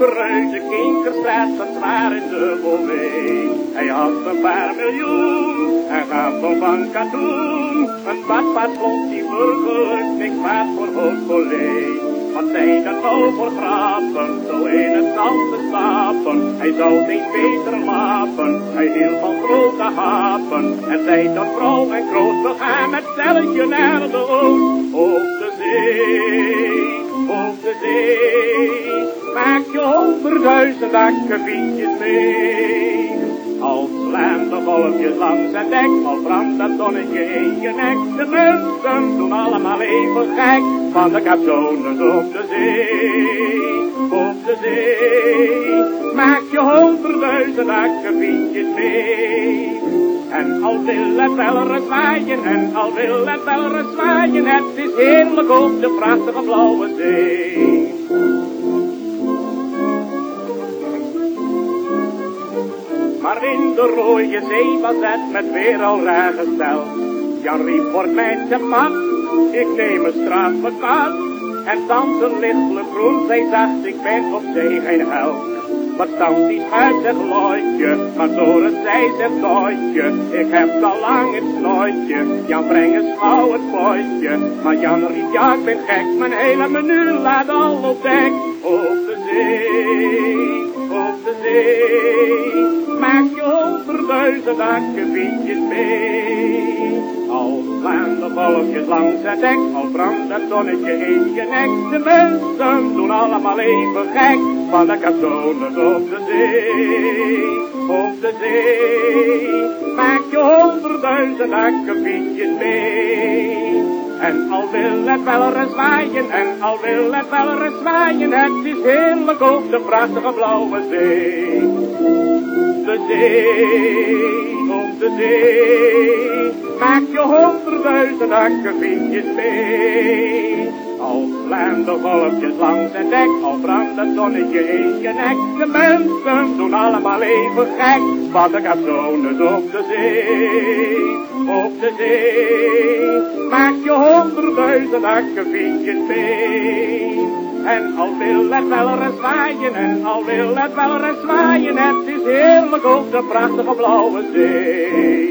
linkerstraat zat zwaar in de mee. Hij had een paar miljoen en gaf van van katoen. Een badpaard vond die burgerlijk niks waard voor hoofdvolley. Wat zijn dat nou voor grappen, zo in het zand te slapen. Hij zou niet beter lapen, hij hield van grote hapen. En zei dat vrouw en groot, we gaan met stelletje naar de oog. Op de zee, op de zee, je honderdduizend akkefietjes mee. Al slaan de golfjes langs het dek, al brandt dat zonnetje in je nek. De mensen doen allemaal even gek, van de capsones op de zee. Op de zee, maak je honderdduizend akkefietjes mee. En al wil het wel zwaaien, en al wil het wel zwaaien, het is heerlijk op de prachtige blauwe zee. Maar in de rode zee was het met weer al raar gesteld. Jan riep, wordt mij te mat, ik neem een straat verkaat. En dansen lichtelijk groen, zij dacht, ik ben op zee geen held. Wat stand die schuit het looitje, maar door het zij nooitje. Ik heb al lang het snootje, Jan breng eens gauw het potje. Maar Jan riep, ja ik ben gek, mijn hele menu laat al op dek. Op de zee, op de zee, maak je honderdduizend akkefietjes mee. Al slaan de langs het dek, al brandt het zonnetje in je nek. De mensen doen allemaal even gek, van de cassones op de zee. Op de zee, maak je honderdduizend akkefietjes mee. En al wil het wel zwaaien, en al wil het wel zwaaien, het is heerlijk op de prachtige blauwe zee. De zee, op de zee, maak je honderdduizend akkefietjes mee. Slaan de golfjes langs het dek, al brandt het zonnetje in je nek. De mensen doen allemaal even gek, van de capsones op de zee. Op de zee, maak je honderdduizend akkefietjes mee. En al wil het wel eens zwaaien, en al wil het wel eens zwaaien, het is heerlijk op de prachtige blauwe zee.